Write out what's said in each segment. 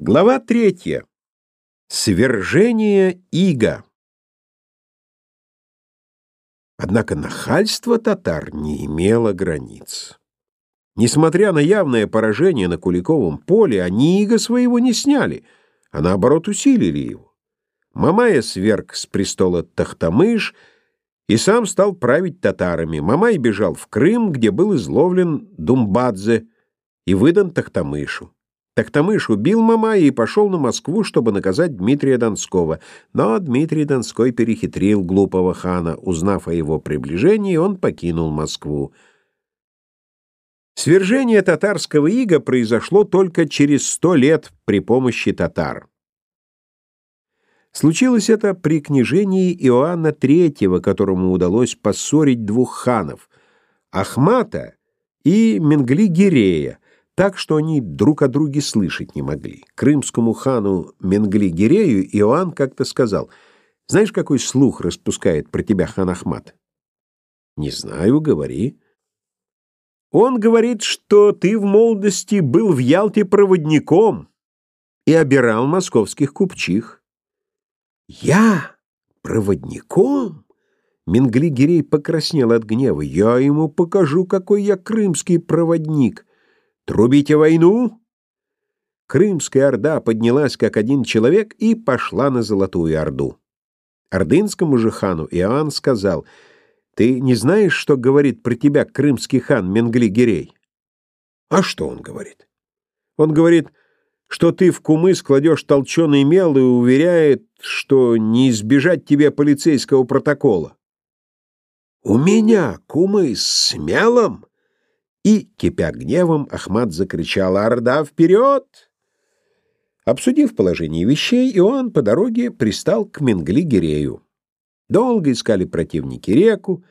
Глава третья. Свержение ига. Однако нахальство татар не имело границ. Несмотря на явное поражение на Куликовом поле, они иго своего не сняли, а наоборот усилили его. Мамая сверг с престола Тахтамыш и сам стал править татарами. Мамай бежал в Крым, где был изловлен Думбадзе и выдан Тахтамышу. Токтамыш убил Мамая и пошел на Москву, чтобы наказать Дмитрия Донского. Но Дмитрий Донской перехитрил глупого хана. Узнав о его приближении, он покинул Москву. Свержение татарского ига произошло только через сто лет при помощи татар. Случилось это при княжении Иоанна III, которому удалось поссорить двух ханов — Ахмата и Менгли-Гирея — так что они друг о друге слышать не могли. Крымскому хану Менгли-Гирею Иоанн как-то сказал, «Знаешь, какой слух распускает про тебя хан Ахмат?» «Не знаю, говори». «Он говорит, что ты в молодости был в Ялте проводником и обирал московских купчих». «Я? Проводником?» Менгли-Гирей покраснел от гнева. «Я ему покажу, какой я крымский проводник». «Трубите войну!» Крымская Орда поднялась как один человек и пошла на Золотую Орду. Ордынскому же хану Иоанн сказал, «Ты не знаешь, что говорит про тебя крымский хан Менгли-Гирей?» «А что он говорит?» «Он говорит, что ты в кумы складешь толченый мел и уверяет, что не избежать тебе полицейского протокола». «У меня кумы с мелом?» И, кипя гневом, Ахмат закричал «Орда, вперед!». Обсудив положение вещей, Иоанн по дороге пристал к Менгли-Гирею. Долго искали противники реку.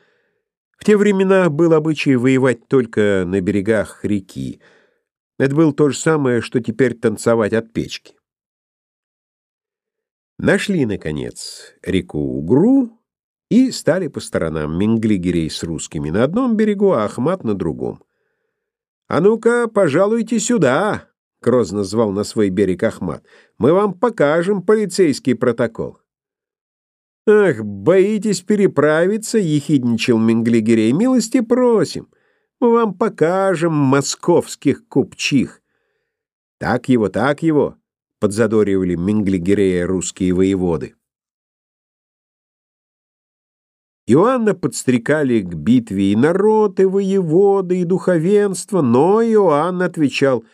В те времена был обычай воевать только на берегах реки. Это было то же самое, что теперь танцевать от печки. Нашли, наконец, реку Угру и стали по сторонам Менгли-Гирей с русскими на одном берегу, а Ахмат на другом. «А ну-ка, пожалуйте сюда!» — грозно звал на свой берег Ахмат. «Мы вам покажем полицейский протокол». «Ах, боитесь переправиться?» — ехидничал Менглигерей. «Милости просим. Мы вам покажем московских купчих». «Так его, так его!» — подзадоривали Менглигерея русские воеводы. Иоанна подстрекали к битве и народ, и воеводы, и духовенство, но Иоанн отвечал,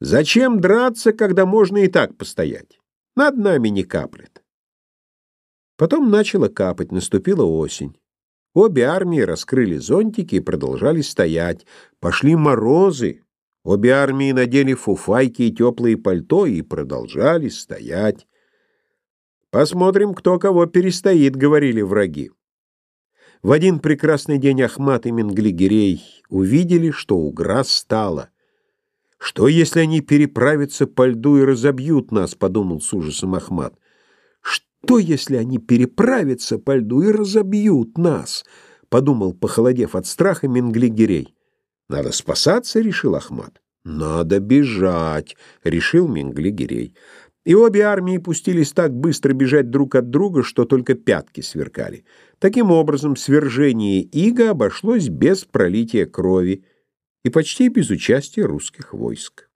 «Зачем драться, когда можно и так постоять? Над нами не каплет». Потом начало капать, наступила осень. Обе армии раскрыли зонтики и продолжали стоять. Пошли морозы. Обе армии надели фуфайки и теплые пальто и продолжали стоять. «Посмотрим, кто кого перестоит», — говорили враги. В один прекрасный день Ахмат и Менглигерей увидели, что угра стала. «Что, если они переправятся по льду и разобьют нас?» — подумал с ужасом Ахмат. «Что, если они переправятся по льду и разобьют нас?» — подумал, похолодев от страха Менглигерей. «Надо спасаться», — решил Ахмат. «Надо бежать», — решил Менглигерей. И обе армии пустились так быстро бежать друг от друга, что только пятки сверкали. Таким образом, свержение Ига обошлось без пролития крови и почти без участия русских войск.